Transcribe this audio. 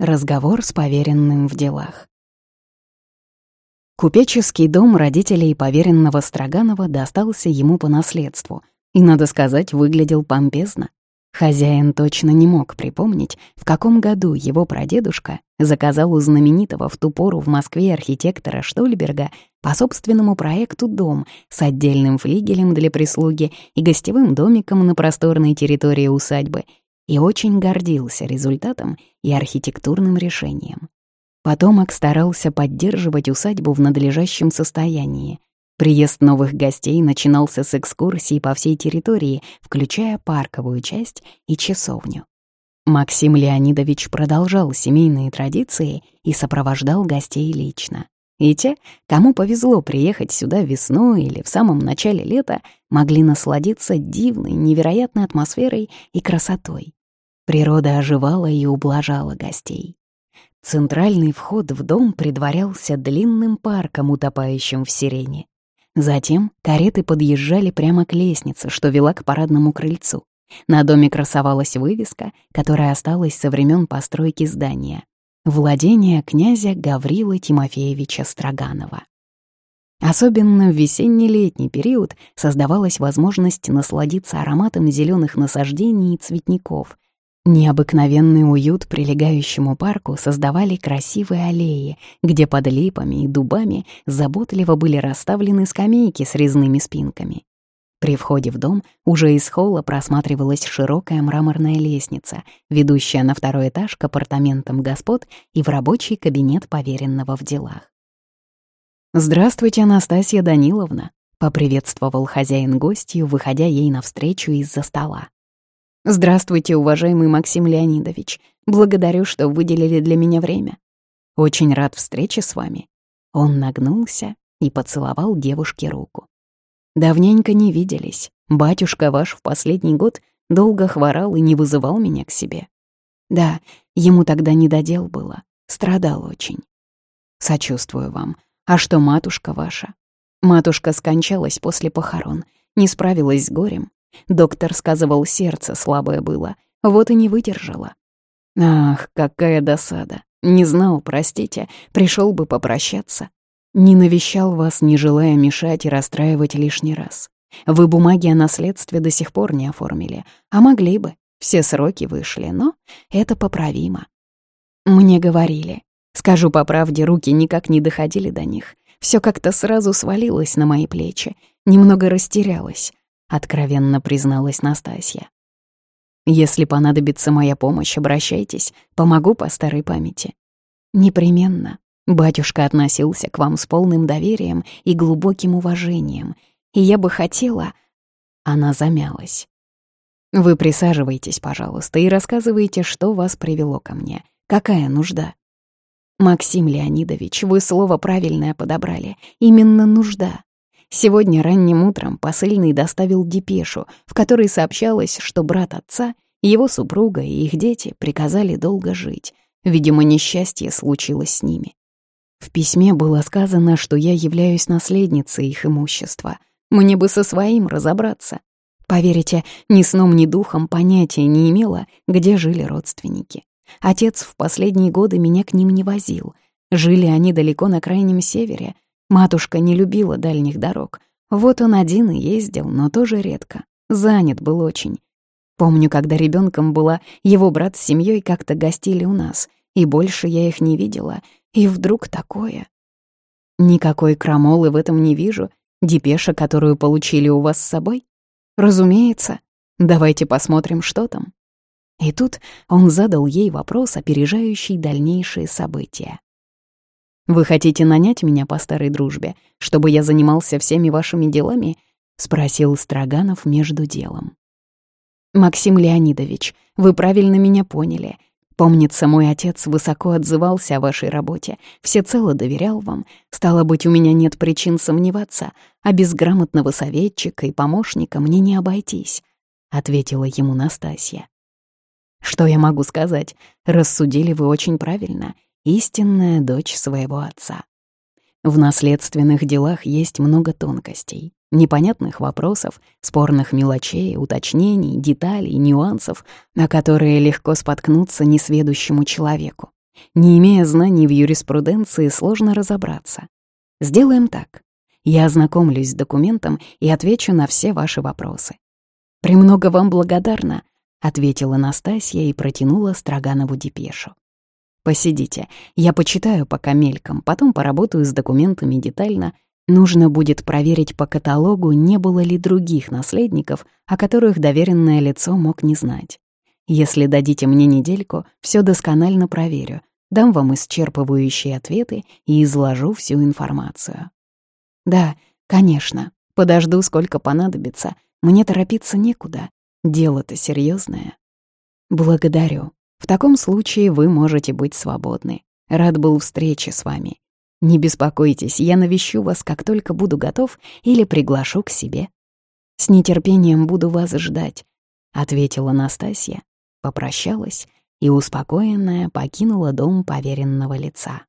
Разговор с поверенным в делах. Купеческий дом родителей поверенного Строганова достался ему по наследству и, надо сказать, выглядел помпезно. Хозяин точно не мог припомнить, в каком году его прадедушка заказал у знаменитого в ту пору в Москве архитектора Штольберга по собственному проекту дом с отдельным флигелем для прислуги и гостевым домиком на просторной территории усадьбы и очень гордился результатом и архитектурным решением. Потомок старался поддерживать усадьбу в надлежащем состоянии. Приезд новых гостей начинался с экскурсий по всей территории, включая парковую часть и часовню. Максим Леонидович продолжал семейные традиции и сопровождал гостей лично. И те, кому повезло приехать сюда весной или в самом начале лета, могли насладиться дивной, невероятной атмосферой и красотой. Природа оживала и ублажала гостей. Центральный вход в дом предварялся длинным парком, утопающим в сирене. Затем кареты подъезжали прямо к лестнице, что вела к парадному крыльцу. На доме красовалась вывеска, которая осталась со времен постройки здания. Владение князя Гаврила Тимофеевича Строганова. Особенно в весенне-летний период создавалась возможность насладиться ароматом зеленых насаждений и цветников, Необыкновенный уют прилегающему парку создавали красивые аллеи, где под липами и дубами заботливо были расставлены скамейки с резными спинками. При входе в дом уже из холла просматривалась широкая мраморная лестница, ведущая на второй этаж к апартаментам господ и в рабочий кабинет поверенного в делах. «Здравствуйте, Анастасия Даниловна», — поприветствовал хозяин гостью, выходя ей навстречу из-за стола. Здравствуйте, уважаемый Максим Леонидович. Благодарю, что выделили для меня время. Очень рад встрече с вами. Он нагнулся и поцеловал девушке руку. Давненько не виделись. Батюшка ваш в последний год долго хворал и не вызывал меня к себе. Да, ему тогда не додел было. Страдал очень. Сочувствую вам. А что матушка ваша? Матушка скончалась после похорон, не справилась с горем, Доктор сказывал, сердце слабое было, вот и не выдержала. Ах, какая досада. Не знал, простите, пришел бы попрощаться. Не навещал вас, не желая мешать и расстраивать лишний раз. Вы бумаги о наследстве до сих пор не оформили, а могли бы. Все сроки вышли, но это поправимо. Мне говорили. Скажу по правде, руки никак не доходили до них. Все как-то сразу свалилось на мои плечи. Немного растерялась. — откровенно призналась Настасья. «Если понадобится моя помощь, обращайтесь, помогу по старой памяти». «Непременно. Батюшка относился к вам с полным доверием и глубоким уважением, и я бы хотела...» Она замялась. «Вы присаживайтесь, пожалуйста, и рассказывайте, что вас привело ко мне. Какая нужда?» «Максим Леонидович, вы слово правильное подобрали. Именно нужда. Сегодня ранним утром посыльный доставил депешу, в которой сообщалось, что брат отца, его супруга и их дети приказали долго жить. Видимо, несчастье случилось с ними. В письме было сказано, что я являюсь наследницей их имущества. Мне бы со своим разобраться. Поверите, ни сном, ни духом понятия не имела, где жили родственники. Отец в последние годы меня к ним не возил. Жили они далеко на крайнем севере — Матушка не любила дальних дорог. Вот он один и ездил, но тоже редко. Занят был очень. Помню, когда ребенком была, его брат с семьей как-то гостили у нас, и больше я их не видела. И вдруг такое. Никакой крамолы в этом не вижу. Депеша, которую получили у вас с собой? Разумеется. Давайте посмотрим, что там. И тут он задал ей вопрос, опережающий дальнейшие события. «Вы хотите нанять меня по старой дружбе, чтобы я занимался всеми вашими делами?» — спросил Строганов между делом. «Максим Леонидович, вы правильно меня поняли. Помнится, мой отец высоко отзывался о вашей работе, всецело доверял вам. Стало быть, у меня нет причин сомневаться, а без грамотного советчика и помощника мне не обойтись», — ответила ему Настасья. «Что я могу сказать? Рассудили вы очень правильно — истинная дочь своего отца. В наследственных делах есть много тонкостей, непонятных вопросов, спорных мелочей, уточнений, деталей, нюансов, на которые легко споткнуться несведущему человеку. Не имея знаний в юриспруденции, сложно разобраться. Сделаем так. Я ознакомлюсь с документом и отвечу на все ваши вопросы. «Премного вам благодарна», — ответила Настасья и протянула Строганову депешу. «Посидите, я почитаю пока мельком, потом поработаю с документами детально. Нужно будет проверить по каталогу, не было ли других наследников, о которых доверенное лицо мог не знать. Если дадите мне недельку, все досконально проверю, дам вам исчерпывающие ответы и изложу всю информацию. Да, конечно, подожду, сколько понадобится. Мне торопиться некуда. Дело-то серьезное. Благодарю. В таком случае вы можете быть свободны. Рад был встрече с вами. Не беспокойтесь, я навещу вас, как только буду готов или приглашу к себе. С нетерпением буду вас ждать, ответила Настасья попрощалась и, успокоенная, покинула дом поверенного лица.